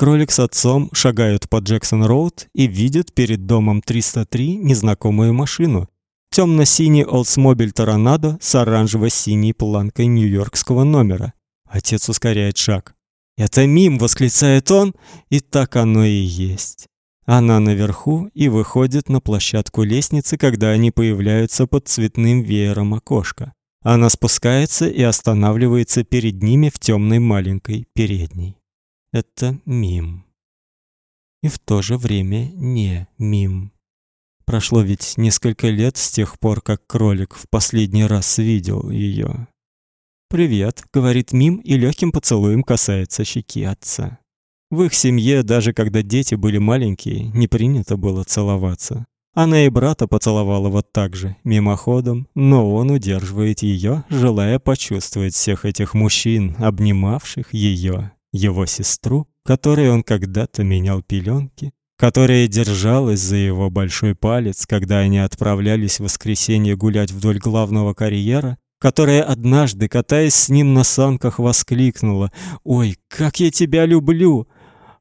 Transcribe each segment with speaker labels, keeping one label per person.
Speaker 1: Кролик с отцом шагают по Джексон-роуд и видят перед домом 303 незнакомую машину. Темно-синий Oldsmobile Toronado с оранжево-синей планкой нью-йоркского номера. Отец ускоряет шаг. "Это мим", восклицает он, и так оно и есть. Она наверху и выходит на площадку лестницы, когда они появляются под цветным веером окошка. Она спускается и останавливается перед ними в темной маленькой передней. Это мим. И в то же время не мим. Прошло ведь несколько лет с тех пор, как кролик в последний раз видел ее. «Привет», — говорит Мим и легким поцелуем касается щеки отца. В их семье, даже когда дети были маленькие, не принято было целоваться. Она и брата поцеловала вот так же, мимоходом, но он удерживает ее, желая почувствовать всех этих мужчин, обнимавших ее, его сестру, которой он когда-то менял пеленки, которая держалась за его большой палец, когда они отправлялись в воскресенье гулять вдоль главного карьера, которая однажды, катаясь с ним на санках, воскликнула: "Ой, как я тебя люблю!"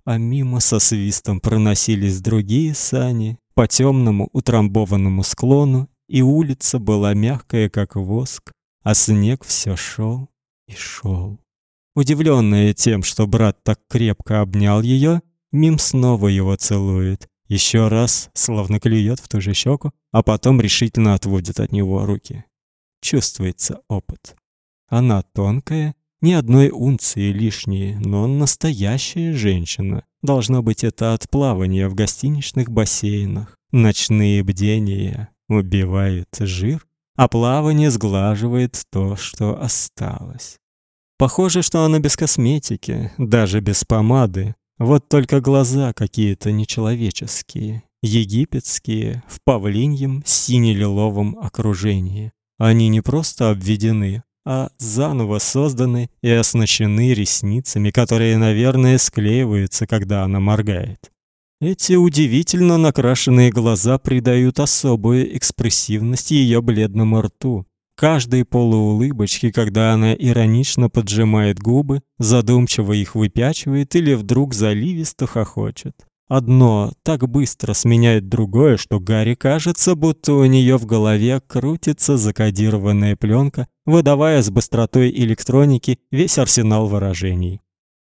Speaker 1: а мимо со свистом проносились другие сани по темному утрамбованному склону, и улица была мягкая, как воск, а снег все шел и шел. Удивленная тем, что брат так крепко обнял ее, Мим снова его целует, еще раз, словно клюет в ту же щеку, а потом решительно отводит от него руки. Чувствуется опыт. Она тонкая ни одной унции лишней, но настоящая женщина. Должно быть, это от плавания в гостиничных бассейнах. Ночные бдения убивают жир, а плавание сглаживает то, что осталось. Похоже, что она без косметики, даже без помады. Вот только глаза какие-то нечеловеческие, египетские, в павлиньем сине-лиловом окружении. Они не просто обведены, а заново созданы и оснащены ресницами, которые, наверное, склеиваются, когда она моргает. Эти удивительно накрашенные глаза придают особую экспрессивность ее бледному рту. Каждой полуулыбочке, когда она иронично поджимает губы, задумчиво их выпячивает или вдруг заливисто хохочет. Одно так быстро сменяет другое, что Гарри кажется, будто у нее в голове крутится закодированная пленка, выдавая с быстротой электроники весь арсенал выражений.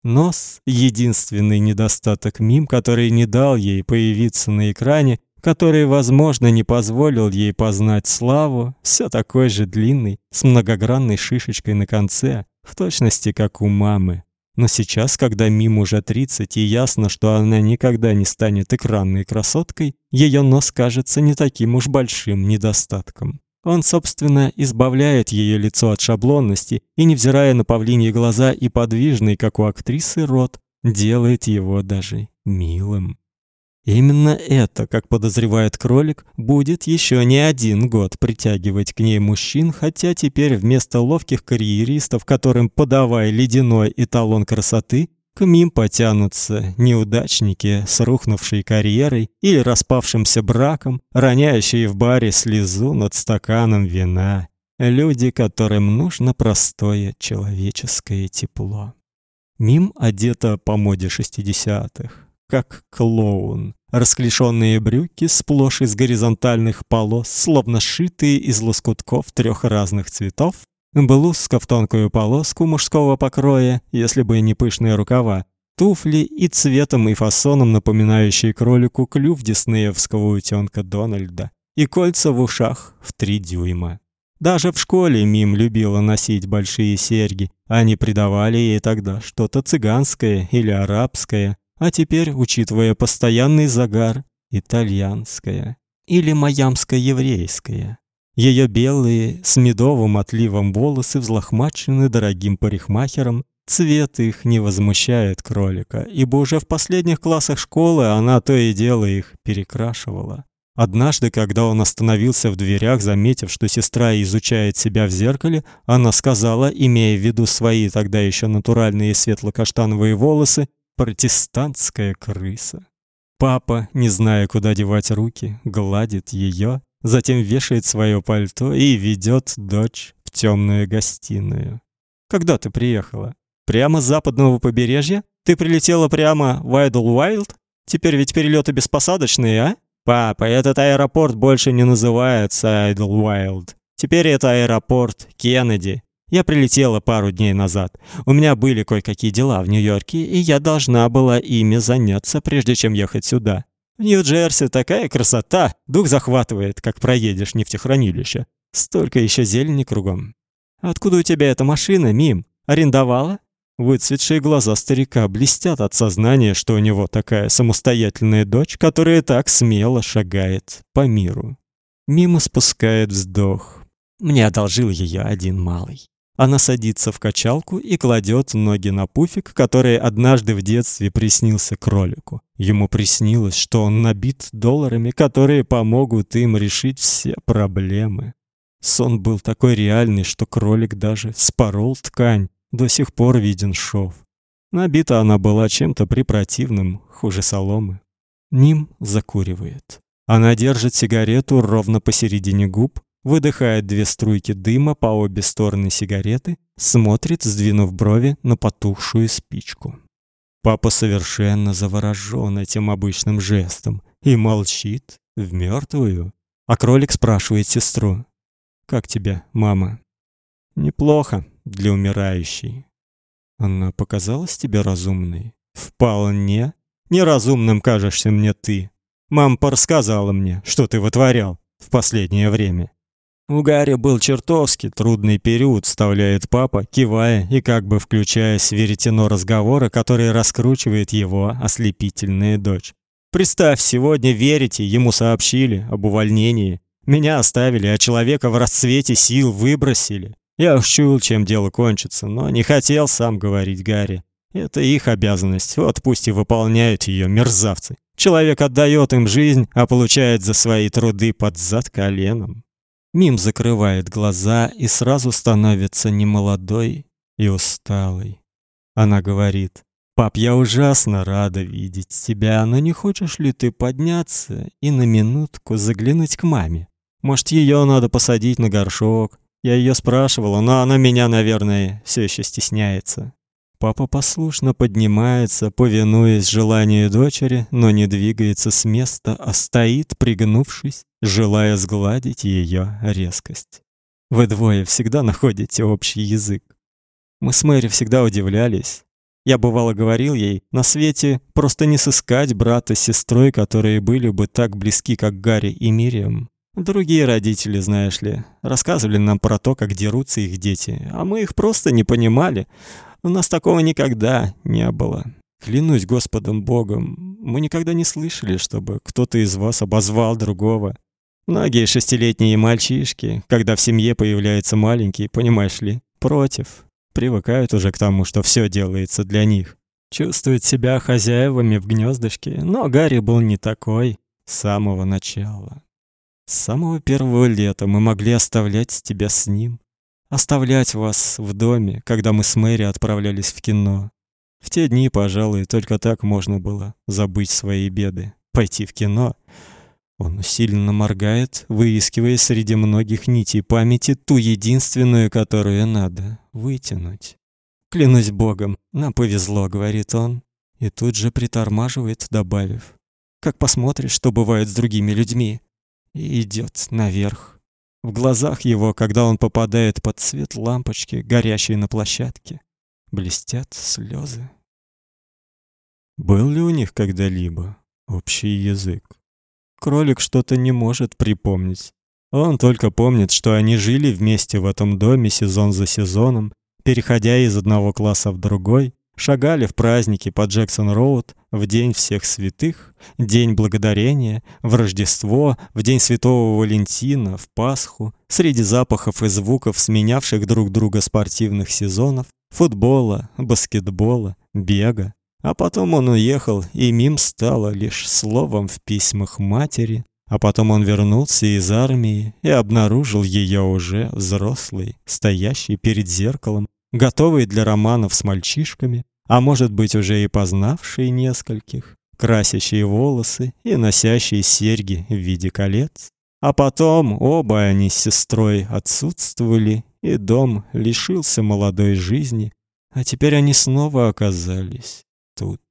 Speaker 1: Нос единственный недостаток мим, который не дал ей появиться на экране, который, возможно, не позволил ей познать славу, все такой же длинный, с многогранной шишечкой на конце, в точности как у мамы. Но сейчас, когда Мим уже 30 и ясно, что она никогда не станет экранной красоткой, ее нос кажется не таким уж большим недостатком. Он, собственно, избавляет ее лицо от шаблонности и, невзирая на павлиньи глаза и подвижный, как у актрисы, рот, делает его даже милым. Именно это, как подозревает кролик, будет еще не один год притягивать к ней мужчин, хотя теперь вместо ловких карьеристов, которым подавай ледяной эталон красоты, к мим потянутся неудачники с рухнувшей карьерой или распавшимся браком, роняющие в баре слезу над стаканом вина. Люди, которым нужно простое человеческое тепло. Мим одета по моде шестидесятых как клоун. Расклешенные брюки сплошь из горизонтальных полос, словно сшитые из лоскутков трех разных цветов, блузка в тонкую полоску мужского покроя, если бы не пышные рукава, туфли и цветом и фасоном напоминающие кролику клюв диснеевского утенка Дональда, и кольца в ушах в три дюйма. Даже в школе Мим любила носить большие серьги, они придавали ей тогда что-то цыганское или арабское, а теперь, учитывая постоянный загар, итальянская или маямско-еврейская. Ее белые с медовым отливом волосы взлохмачены дорогим парикмахером, цвет их не возмущает кролика, ибо уже в последних классах школы она то и дело их перекрашивала. Однажды, когда он остановился в дверях, заметив, что сестра изучает себя в зеркале, она сказала, имея в виду свои тогда еще натуральные светло-каштановые волосы, протестантская крыса. Папа, не зная, куда девать руки, гладит ее, затем вешает свое пальто и ведет дочь в темную гостиную. Когда ты приехала? Прямо с западного побережья? Ты прилетела прямо в Айдлвайлд? Теперь ведь перелеты беспосадочные, а? Папа, этот аэропорт больше не называется Айдлвайлд. Теперь это аэропорт Кеннеди. Я прилетела пару дней назад. У меня были кое-какие дела в Нью-Йорке, и я должна была ими заняться, прежде чем ехать сюда. В Нью-Джерси такая красота, дух захватывает, как проедешь нефтехранилище. Столько еще зелени кругом. Откуда у тебя эта машина, Мим? Арендовала? Выцветшие глаза старика блестят от сознания, что у него такая самостоятельная дочь, которая так смело шагает по миру. Мимо спускает вздох. Мне одолжил ее один малый. Она садится в качалку и кладет ноги на пуфик, который однажды в детстве приснился кролику. Ему приснилось, что он набит долларами, которые помогут им решить все проблемы. Сон был такой реальный, что кролик даже спорол ткань. До сих пор виден шов. Набита она была чем-то препротивным, хуже соломы. Ним закуривает. Она держит сигарету ровно посередине губ, выдыхает две струйки дыма по обе стороны сигареты, смотрит, сдвинув брови, на потухшую спичку. Папа совершенно заворожен этим обычным жестом и молчит в мертвую. А кролик спрашивает сестру: "Как тебе, мама?" "Неплохо для умирающей". "Она показалась тебе разумной?" "Вполне. Неразумным кажешься мне ты. Мама рассказала мне, что ты вытворял в последнее время". У Гарри был чертовски трудный период, вставляет папа, кивая и как бы включаясь в веретено разговора, который раскручивает его ослепительная дочь. Представь, сегодня верите, ему сообщили об увольнении. Меня оставили, а человека в расцвете сил выбросили. Я уж чуял, чем дело кончится, но не хотел сам говорить Гарри. Это их обязанность, вот пусть и выполняют ее мерзавцы. Человек отдает им жизнь, а получает за свои труды под зад коленом. Мим закрывает глаза и сразу становится немолодой и усталой. Она говорит: "Пап, я ужасно рада видеть тебя, но не хочешь ли ты подняться и на минутку заглянуть к маме? Может, ее надо посадить на горшок? Я ее спрашивала, но она меня, наверное, все еще стесняется". Папа послушно поднимается, повинуясь желанию дочери, но не двигается с места, а стоит, пригнувшись, желая сгладить ее резкость. Вы двое всегда находите общий язык. Мы с Мэри всегда удивлялись. Я бывало говорил ей, на свете просто не сыскать брата с сестрой, которые были бы так близки, как Гарри и Мириам. Другие родители, знаешь ли, рассказывали нам про то, как дерутся их дети, а мы их просто не понимали. У нас такого никогда не было. Клянусь Господом Богом, мы никогда не слышали, чтобы кто-то из вас обозвал другого. Многие шестилетние мальчишки, когда в семье появляется маленький, понимаешь ли, против, привыкают уже к тому, что все делается для них. Чувствуют себя хозяевами в гнездышке, но Гарри был не такой с самого начала. С самого первого лета мы могли оставлять тебя с ним, оставлять вас в доме, когда мы с Мэри отправлялись в кино. В те дни, пожалуй, только так можно было забыть свои беды, пойти в кино. Он усиленно моргает, выискивая среди многих нитей памяти ту единственную, которую надо вытянуть. Клянусь богом, нам повезло, говорит он, и тут же притормаживает, добавив: как посмотришь, что бывает с другими людьми, и идет наверх. В глазах его, когда он попадает под свет лампочки, горящей на площадке, блестят слезы. Был ли у них когда-либо общий язык? Кролик что-то не может припомнить. Он только помнит, что они жили вместе в этом доме сезон за сезоном, переходя из одного класса в другой, Шагали в праздники по Джексон-Роуд, в День всех святых, День благодарения, в Рождество, в День Святого Валентина, в Пасху, среди запахов и звуков сменявших друг друга спортивных сезонов, футбола, баскетбола, бега. А потом он уехал, и мим стало лишь словом в письмах матери. А потом он вернулся из армии и обнаружил ее уже взрослой, стоящей перед зеркалом, готовый для романов с мальчишками, а может быть уже и познавший нескольких, красящие волосы и носящие серьги в виде колец. А потом оба они с сестрой отсутствовали, и дом лишился молодой жизни, а теперь они снова оказались тут.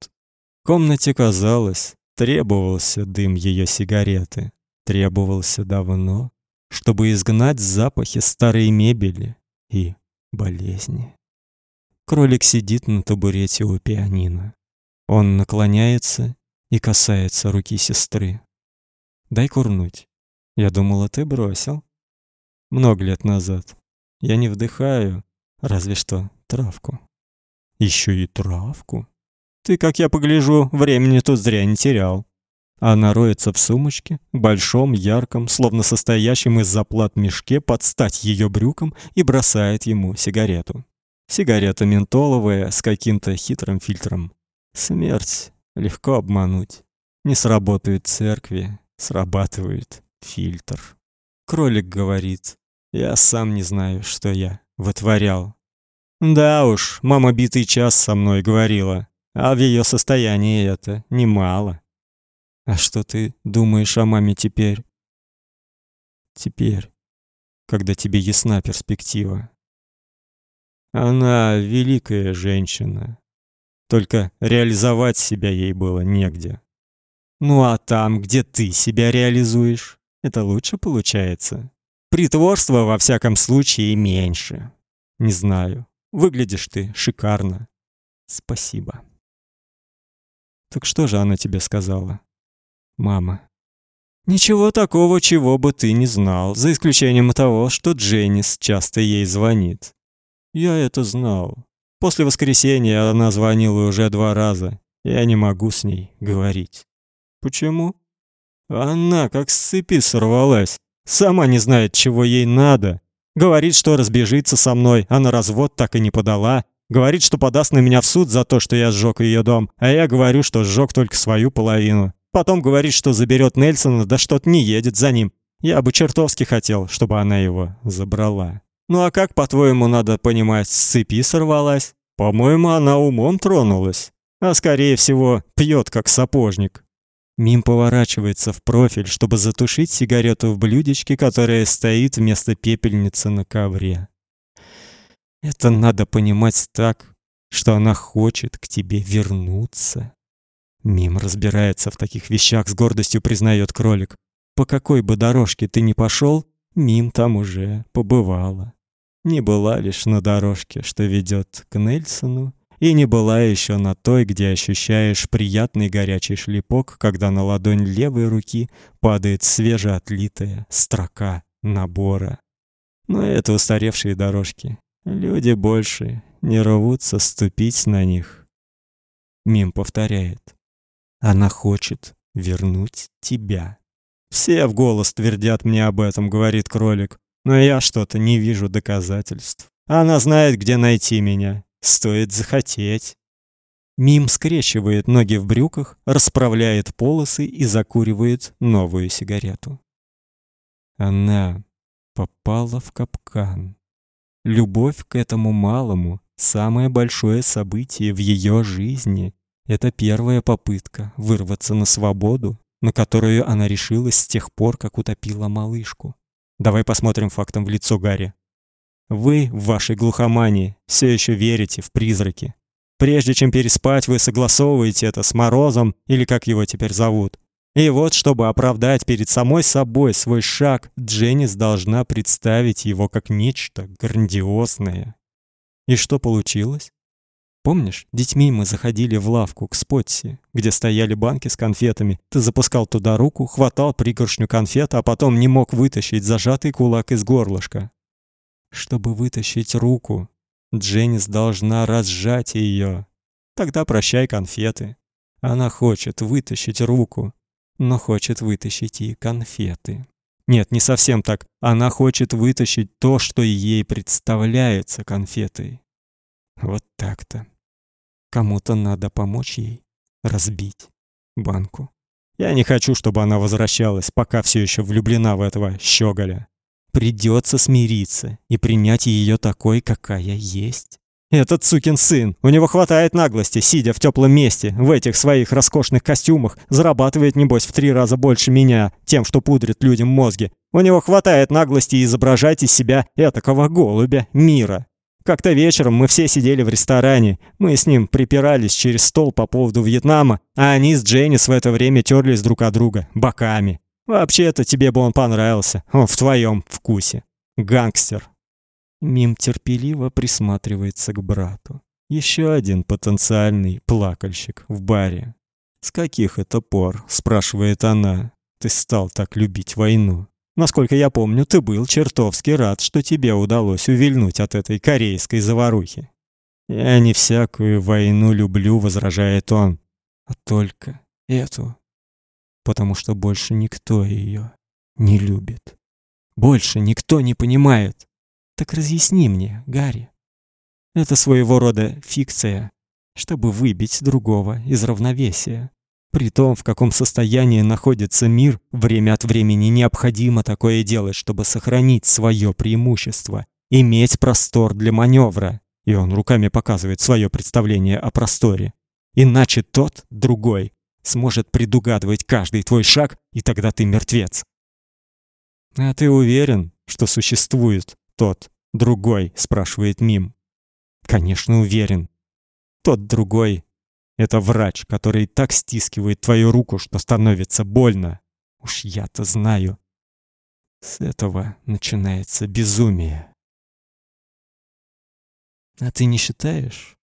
Speaker 1: В комнате казалось, требовался дым ее сигареты. Требовался давно, чтобы изгнать запахи старой мебели и болезни. Кролик сидит на табурете у пианино. Он наклоняется и касается руки сестры. Дай курнуть. Я думала, ты бросил. Много лет назад. Я не вдыхаю, разве что травку. Еще и травку. Ты, как я погляжу, времени тут зря не терял. Она роется в сумочке, большом, ярком, словно состоящем из заплат мешке под стать ее брюкам и бросает ему сигарету. Сигарета ментоловая с каким-то хитрым фильтром. Смерть легко обмануть. Не сработают церкви, срабатывает фильтр. Кролик говорит: "Я сам не знаю, что я вытворял". Да уж, мама битый час со мной говорила, а в ее состоянии это немало. А что ты думаешь о маме теперь? Теперь, когда тебе ясна перспектива. Она великая женщина. Только реализовать себя ей было негде. Ну а там, где ты себя реализуешь, это лучше получается. Притворства во всяком случае меньше. Не знаю. Выглядишь ты шикарно. Спасибо. Так что же она тебе сказала? Мама. Ничего такого, чего бы ты не знал, за исключением того, что Дженнис часто ей звонит. Я это знал. После воскресенья она звонила уже два раза. Я не могу с ней говорить. Почему? Она как с цепи сорвалась. Сама не знает, чего ей надо. Говорит, что разбежится со мной, а на развод так и не подала. Говорит, что подаст на меня в суд за то, что я сжег ее дом, а я говорю, что сжег только свою половину. Потом говорит, что заберет Нельсона, да что-то не едет за ним. Я бы чертовски хотел, чтобы она его забрала. Ну а как, по-твоему, надо понимать, с цепи сорвалась? По-моему, она умом тронулась. А скорее всего, пьет как сапожник. Мим поворачивается в профиль, чтобы затушить сигарету в блюдечке, которое стоит вместо пепельницы на ковре. Это надо понимать так, что она хочет к тебе вернуться. Мим разбирается в таких вещах, с гордостью признает кролик. По какой бы дорожке ты ни пошел, Мим там уже побывала. Не была лишь на дорожке, что ведет к Нельсону, и не была еще на той, где ощущаешь приятный горячий шлепок, когда на ладонь левой руки падает свежеотлитая строка набора. Но это устаревшие дорожки. Люди больше не рвутся ступить на них. Мим повторяет. Она хочет вернуть тебя. Все в голос твердят мне об этом, говорит кролик. Но я что-то не вижу доказательств. Она знает, где найти меня. Стоит захотеть. Мим скрещивает ноги в брюках, расправляет полосы и закуривает новую сигарету. Она попала в капкан. Любовь к этому малому самое большое событие в ее жизни. Это первая попытка вырваться на свободу, на которую она решилась с тех пор, как утопила малышку. Давай посмотрим фактом в лицо Гарри. Вы в вашей глухомании все еще верите в призраки. Прежде чем переспать, вы согласовываете это с Морозом или как его теперь зовут. И вот, чтобы оправдать перед самой собой свой шаг, Дженнис должна представить его как нечто грандиозное. И что получилось? Помнишь, детьми мы заходили в лавку к Спотси, где стояли банки с конфетами. Ты запускал туда руку, хватал пригоршню конфет, а потом не мог вытащить зажатый кулак из горлышка. Чтобы вытащить руку, Дженнис должна разжать ее. Тогда прощай конфеты. Она хочет вытащить руку, но хочет вытащить и конфеты. Нет, не совсем так. Она хочет вытащить то, что ей представляется конфетой. Вот так-то. Кому-то надо помочь ей разбить банку. Я не хочу, чтобы она возвращалась, пока все еще влюблена в этого щеголя. Придется смириться и принять ее такой, какая есть. Этот сукин сын, у него хватает наглости, сидя в теплом месте, в этих своих роскошных костюмах, зарабатывает небось в три раза больше меня, тем, что пудрит людям мозги. У него хватает наглости изображать из себя этакого голубя мира. Как-то вечером мы все сидели в ресторане. Мы с ним припирались через стол по поводу Вьетнама, а они с Дженнис в это время терлись друг от друга боками. Вообще-то тебе бы он понравился. Он в твоем вкусе. Гангстер. Мим терпеливо присматривается к брату. Еще один потенциальный плакальщик в баре. С каких это пор, спрашивает она, ты стал так любить войну? Насколько я помню, ты был чертовски рад, что тебе удалось увильнуть от этой корейской заварухи. Я не всякую войну люблю, возражает он, а только эту, потому что больше никто ее не любит. Больше никто не понимает. Так разъясни мне, Гарри. Это своего рода фикция, чтобы выбить другого из равновесия. При том, в каком состоянии находится мир, время от времени необходимо такое делать, чтобы сохранить свое преимущество, иметь простор для маневра. И он руками показывает свое представление о просторе. Иначе тот, другой, сможет предугадывать каждый твой шаг, и тогда ты мертвец. А ты уверен, что существует тот, другой, спрашивает Мим. Конечно, уверен. Тот другой это врач, который так стискивает твою руку, что становится больно. Уж я-то знаю. С этого начинается безумие. А ты не считаешь,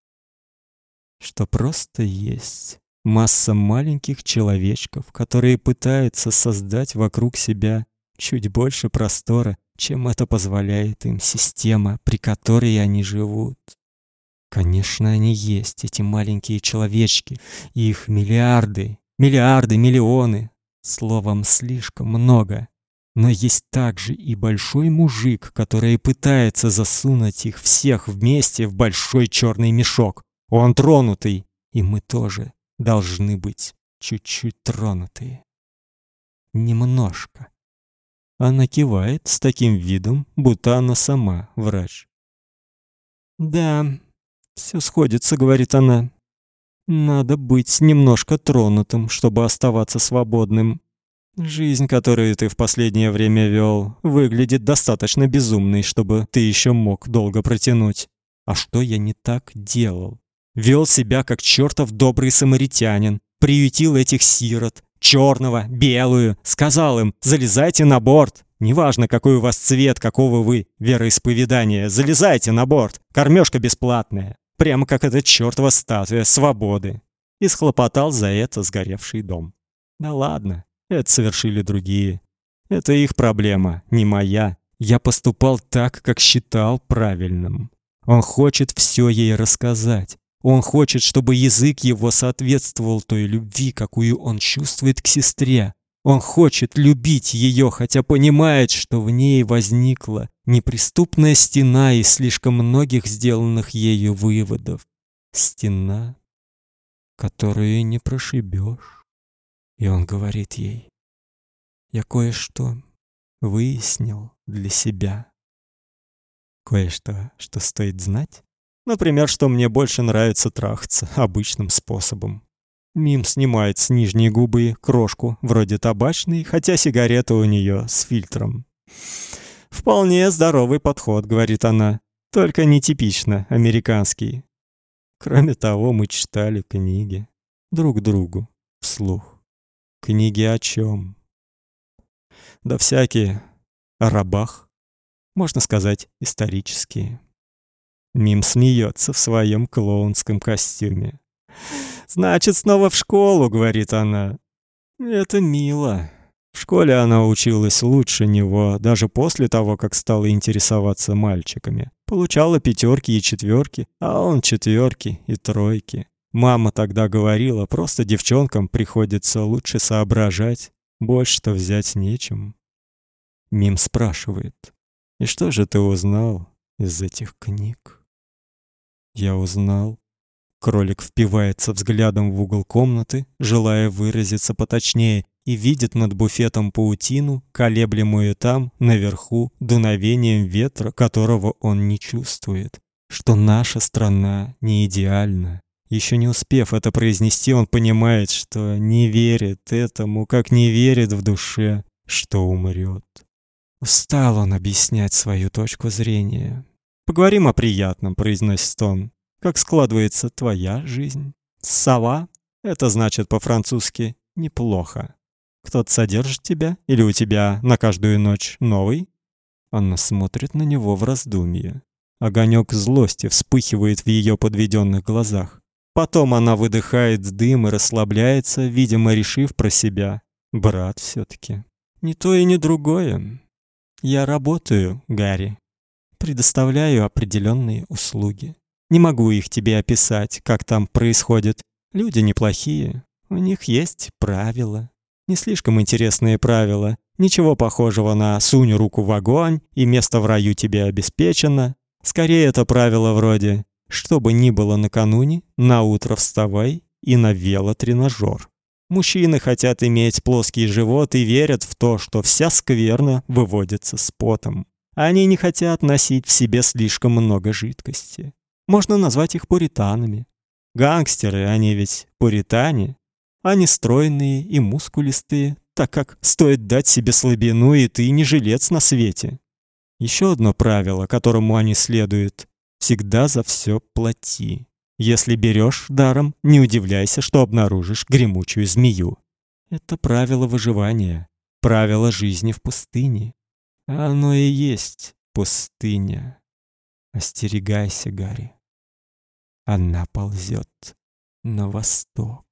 Speaker 1: что просто есть масса маленьких человечков, которые пытаются создать вокруг себя чуть больше простора, чем это позволяет им система, при которой они живут? Конечно, они есть, эти маленькие человечки. Их миллиарды, миллиарды, миллионы. Словом, слишком много. Но есть также и большой мужик, который пытается засунуть их всех вместе в большой черный мешок. Он тронутый, и мы тоже должны быть чуть-чуть тронутые. Немножко. Она кивает с таким видом, будто она сама врач. Да, все сходится, говорит она. Надо быть немножко тронутым, чтобы оставаться свободным. Жизнь, которую ты в последнее время вел, выглядит достаточно безумной, чтобы ты еще мог долго протянуть. А что я не так делал? Вел себя как чертов добрый самаритянин, приютил этих сирот, черного, белую, сказал им: "Залезайте на борт. Неважно, какой у вас цвет, какого вы вероисповедания, залезайте на борт. Кормежка бесплатная прямо как эта чёртова статуя свободы, и схлопотал за это сгоревший дом. Да ладно, это совершили другие. Это их проблема, не моя. Я поступал так, как считал правильным. Он хочет все ей рассказать. Он хочет, чтобы язык его соответствовал той любви, какую он чувствует к сестре. Он хочет любить ее, хотя понимает, что в ней возникла неприступная стена из слишком многих сделанных ею выводов. Стена, которую не прошибешь. И он говорит ей: "Я кое-что выяснил для себя. Кое-что, что стоит знать. Например, что мне больше нравится трахаться обычным способом. Мим снимает с нижней губы крошку, вроде табачной, хотя сигарета у нее с фильтром. Вполне здоровый подход, говорит она, только нетипично американский. Кроме того, мы читали книги друг другу вслух. Книги о чем? Да всякие о рабах, можно сказать, исторические. Мим смеется в своем клоунском костюме. Значит, снова в школу, говорит она. Это мило. В школе она училась лучше него, даже после того, как стала интересоваться мальчиками. Получала пятерки и четверки, а он четверки и тройки. Мама тогда говорила, просто девчонкам приходится лучше соображать, больше-то взять нечем. Мим спрашивает: "И что же ты узнал из этих книг?" Я узнал, Кролик впивается взглядом в угол комнаты, желая выразиться поточнее, и видит над буфетом паутину, колеблемую там, наверху, дуновением ветра, которого он не чувствует. Что наша страна не идеальна. Еще не успев это произнести, он понимает, что не верит этому, как не верит в душе, что умрет. Устал он объяснять свою точку зрения. Поговорим о приятном, произносит он. Как складывается твоя жизнь? Сова это значит по-французски неплохо. Кто-то содержит тебя или у тебя на каждую ночь новый? Она смотрит на него в раздумье. Огонек злости вспыхивает в ее подведенных глазах. Потом она выдыхает дым и расслабляется, видимо, решив про себя: брат все таки Не то и не другое. Я работаю, Гарри. Предоставляю определенные услуги. Не могу их тебе описать, как там происходит. Люди неплохие. У них есть правила. Не слишком интересные правила. Ничего похожего на «сунь руку в огонь» и «место в раю тебе обеспечено». Скорее, это правило вроде «что бы ни было накануне, на утро вставай и на велотренажер». Мужчины хотят иметь плоский живот и верят в то, что вся скверна выводится с потом. Они не хотят носить в себе слишком много жидкости. Можно назвать их пуританами. Гангстеры, они ведь пуритане. Они стройные и мускулистые, так как стоит дать себе слабину, и ты не жилец на свете. Еще одно правило, которому они следуют: всегда за все плати. Если берешь даром, не удивляйся, что обнаружишь гремучую змею. Это правило выживания, правило жизни в пустыне. А оно и есть пустыня. Остерегайся, Гарри. Она ползет на восток.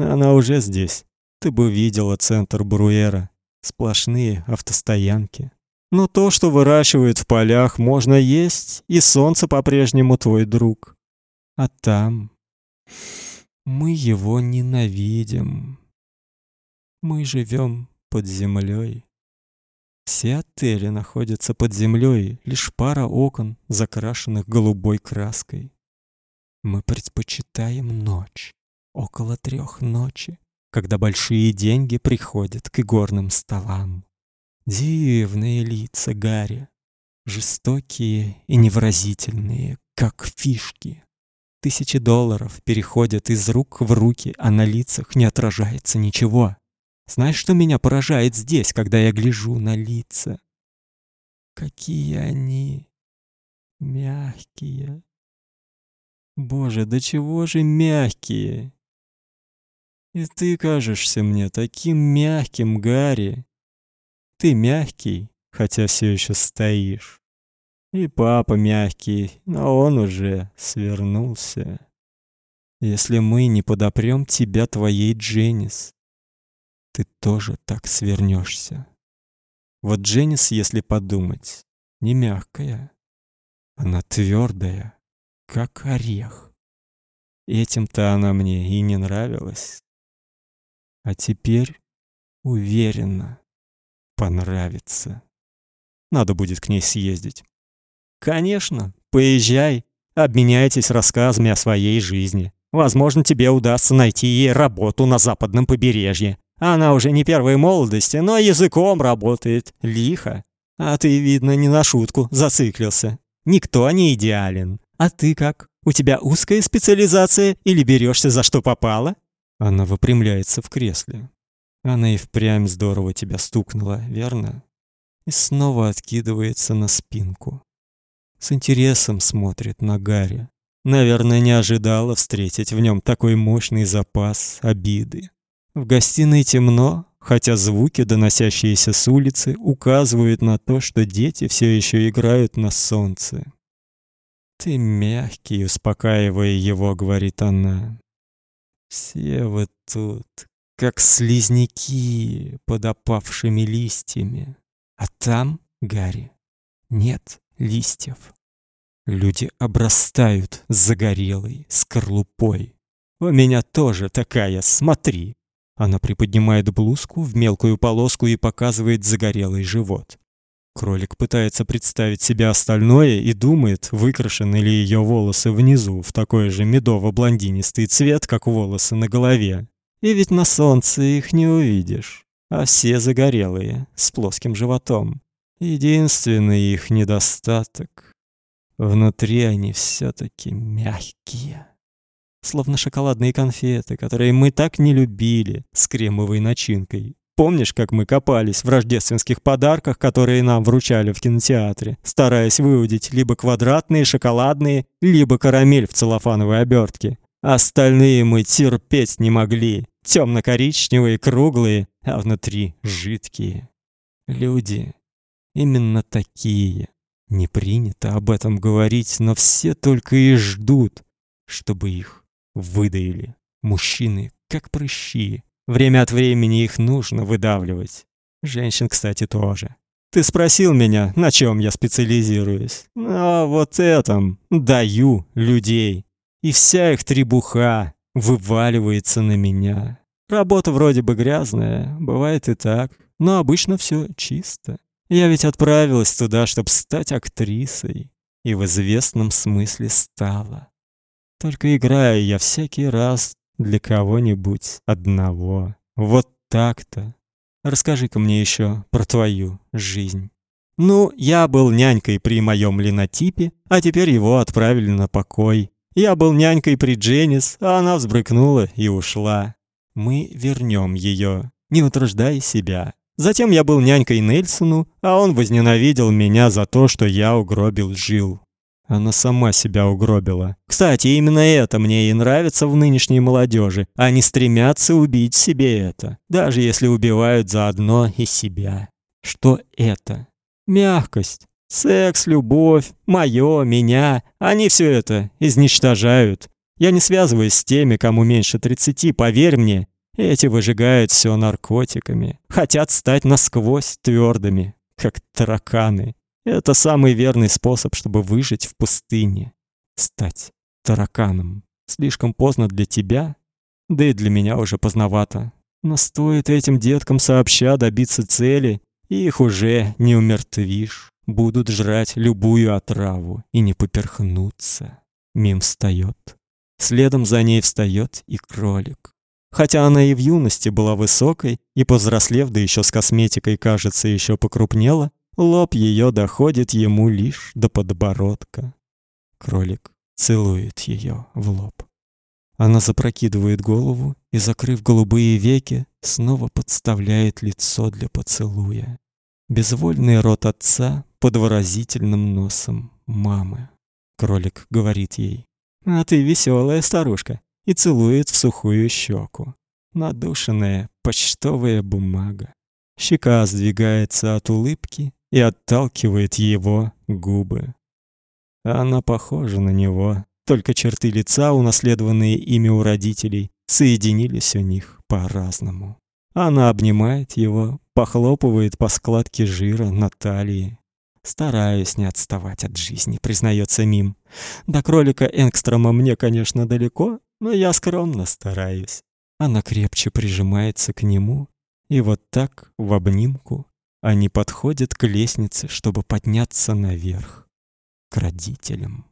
Speaker 1: Она уже здесь. Ты бы видела центр Бруэра. Сплошные автостоянки. Но то, что выращивают в полях, можно есть, и солнце по-прежнему твой друг. А там мы его ненавидим. Мы живем под землей. Все отели находятся под землей, лишь пара окон, закрашенных голубой краской. Мы предпочитаем ночь, около трех ночи, когда большие деньги приходят к игорным столам. Дивные лица Гарри, жестокие и невразительные, как фишки. Тысячи долларов переходят из рук в руки, а на лицах не отражается ничего. Знаешь, что меня поражает здесь, когда я гляжу на лица? Какие они мягкие. Боже, до чего же мягкие. И ты кажешься мне таким мягким, Гарри. Ты мягкий, хотя все еще стоишь. И папа мягкий, но он уже свернулся. Если мы не подопрем тебя твоей Дженнис, ты тоже так свернешься. Вот Дженнис, если подумать, не мягкая, она твердая, как орех. Этим-то она мне и не нравилась. А теперь уверенно понравится. Надо будет к ней съездить. Конечно, поезжай, обменяйтесь рассказами о своей жизни. Возможно, тебе удастся найти ей работу на западном побережье. Она уже не первой молодости, но языком работает лихо. А ты, видно, не на шутку зациклился. Никто не идеален. А ты как? У тебя узкая специализация или берешься за что попало? Она выпрямляется в кресле. Она и впрямь здорово тебя стукнула, верно? И снова откидывается на спинку с интересом смотрит на Гарри. Наверное, не ожидала встретить в нем такой мощный запас обиды. В гостиной темно, хотя звуки, доносящиеся с улицы, указывают на то, что дети все еще играют на солнце. Ты мягкий, успокаивая его, говорит она. Все вы тут как слизняки под опавшими листьями. А там, Гарри, нет листьев. Люди обрастают загорелой скорлупой. У меня тоже такая, смотри. Она приподнимает блузку в мелкую полоску и показывает загорелый живот. Кролик пытается представить себе остальное и думает, выкрашены ли ее волосы внизу в такой же медово-блондинистый цвет, как волосы на голове. И ведь на солнце их не увидишь, а все загорелые, с плоским животом. Единственный их недостаток — внутри они все-таки мягкие. Словно шоколадные конфеты, которые мы так не любили, с кремовой начинкой. Помнишь, как мы копались в рождественских подарках, которые нам вручали в кинотеатре, стараясь выудить либо квадратные шоколадные, либо карамель в целлофановой обертке? Остальные мы терпеть не могли. темно коричневые круглые, а внутри жидкие. Люди именно такие. Не принято об этом говорить, но все только и ждут, чтобы их выдаили. Мужчины, как прыщи, Время от времени их нужно выдавливать. Женщин, кстати, тоже. Ты спросил меня, на чем я специализируюсь. А вот этом даю людей. И вся их требуха вываливается на меня. Работа вроде бы грязная, бывает и так, но обычно все чисто. Я ведь отправилась туда, чтобы стать актрисой, и в известном смысле стала. Только играю я всякий раз для кого-нибудь одного. Вот так-то. Расскажи-ка мне еще про твою жизнь. Ну, я был нянькой при моем линотипе, а теперь его отправили на покой. Я был нянькой при Дженнис, а она взбрыкнула и ушла. Мы вернем ее, не утруждай себя. Затем я был нянькой Нельсону, а он возненавидел меня за то, что я угробил Жил. Она сама себя угробила. Кстати, именно это мне и нравится в нынешней молодежи. Они стремятся убить себе это, даже если убивают заодно и себя. Что это? Мягкость, секс, любовь, моё, меня. Они все это изничтожают. Я не связываюсь с теми, кому меньше 30, поверь мне. Эти выжигают все наркотиками, хотят стать насквозь твердыми, как тараканы. Это самый верный способ, чтобы выжить в пустыне. Стать тараканом. Слишком поздно для тебя, да и для меня уже поздновато. Но стоит этим деткам сообща добиться цели, и их уже не умертвишь. Будут жрать любую отраву и не поперхнуться. Мим встает. Следом за ней встает и кролик. Хотя она и в юности была высокой, и повзрослев, да еще с косметикой, кажется, еще покрупнела, Лоб ее доходит ему лишь до подбородка. Кролик целует ее в лоб. Она запрокидывает голову и, закрыв голубые веки, снова подставляет лицо для поцелуя. Безвольный рот отца под выразительным носом мамы. Кролик говорит ей: "А ты веселая старушка", и целует в сухую щеку. Надушенная почтовая бумага. Щека сдвигается от улыбки, и отталкивает его губы. Она похожа на него, только черты лица, унаследованные ими у родителей, соединились у них по-разному. Она обнимает его, похлопывает по складке жира на талии. Стараюсь не отставать от жизни, признается Мим. До кролика Энгстрома мне, конечно, далеко, но я скромно стараюсь. Она крепче прижимается к нему, и вот так в обнимку они подходят к лестнице, чтобы подняться наверх, к родителям.